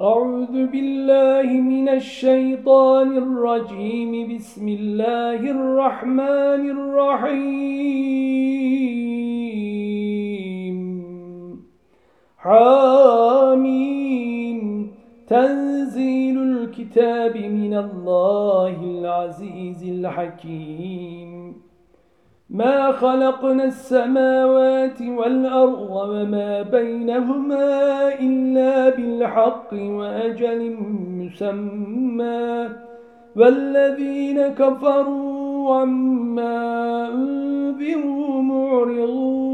أعوذ بالله من الشيطان الرجيم. بسم الله الرحمن الرحيم. حامين تنزيل الكتاب من الله العزيز الحكيم. ما خلقنا السماوات والأرض وما بينهما إلا بالحق وأجل مسمى. والذين كفروا عما أنذروا معرضون.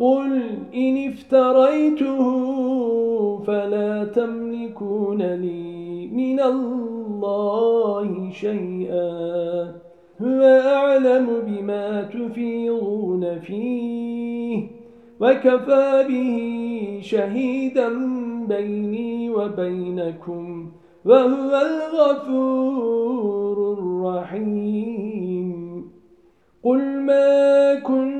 قل إن افتريته فلا تملكون لي من الله شيئا هو أعلم بما تفيضون فيه وكفى به شهيدا بيني وبينكم وهو الغفور الرحيم قل ما كنت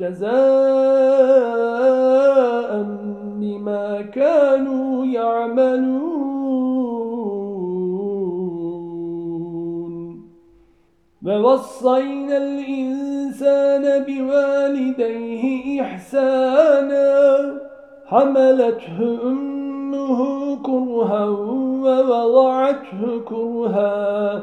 جزاء بما كانوا يعملون. ووصينا الإنسان بوالديه إحسانا حملته أمه كرها ووضعته كرها.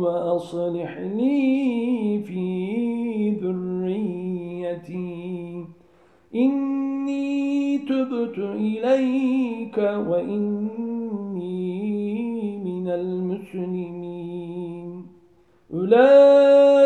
وأصلح لي في ذريتي. إني تبت إليك وإني من المسلمين. أولئك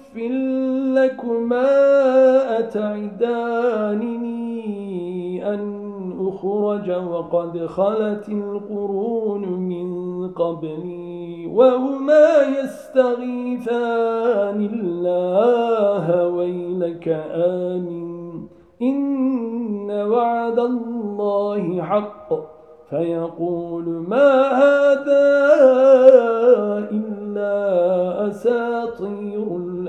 لكما أتعدانني أن أخرج وقد خلت القرون من قبلي وهما يستغيثان الله ويلك آمين. إن وعد الله حق. فيقول ما هذا إلا أساطير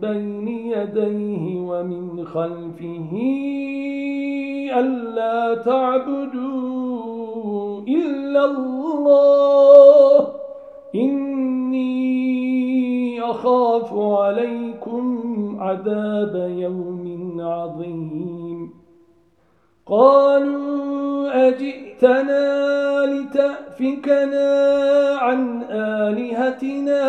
بين يديه ومن خلفه ألا تعبدوا إلا الله. إني أخاف عليكم عذاب يوم عظيم. قالوا أجئتنا لتأفكنا عن آلهتنا؟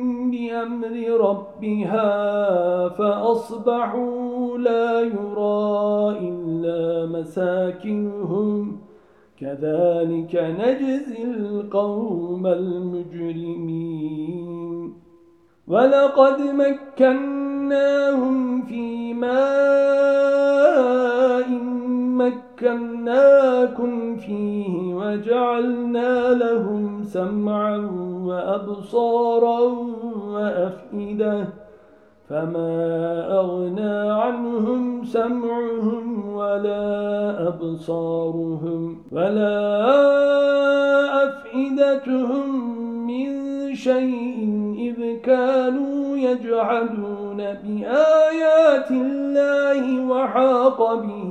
بأمر ربها فأصبحوا لا يرى إلا مساكنهم. كذلك نجزي القوم المجرمين. ولقد مكناهم في ماء مكناكم فيه وجعلنا لهم سمعا وأبصارا وأفئدة فما أغنى عنهم سمعهم ولا أبصارهم ولا أفئدتهم من شيء إذ كانوا يجعلون بآيات الله وحاق بهم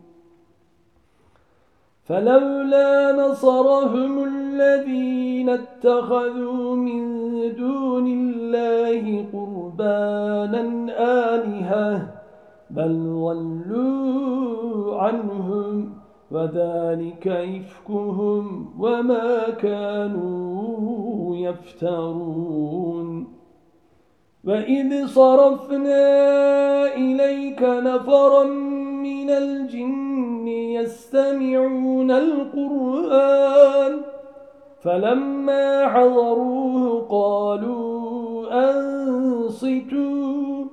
فلولا نصرهم الذين اتخذوا من دون الله قربانا آلهة بل ضلوا عنهم وذلك إفكهم وما كانوا يفترون. وإذ صرفنا إليك نفرا من الجن يستمعون القرآن فلما حضروه قالوا أنصتوا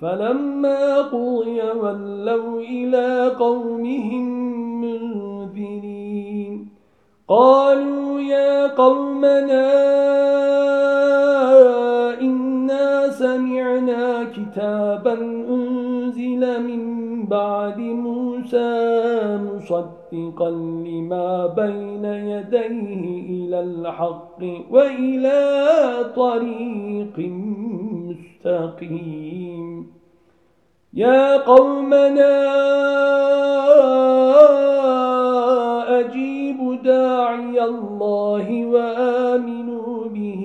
فلما قضي ولوا إلى قومهم منذرين قالوا يا قومنا إنا سمعنا كتابا بعد موسى مصدقا لما بين يديه إلى الحق وإلى طريق مستقيم. يا قومنا أجيبوا داعي الله وآمنوا به.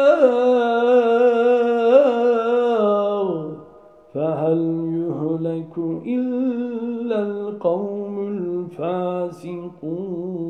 إلا القوم الفاسقون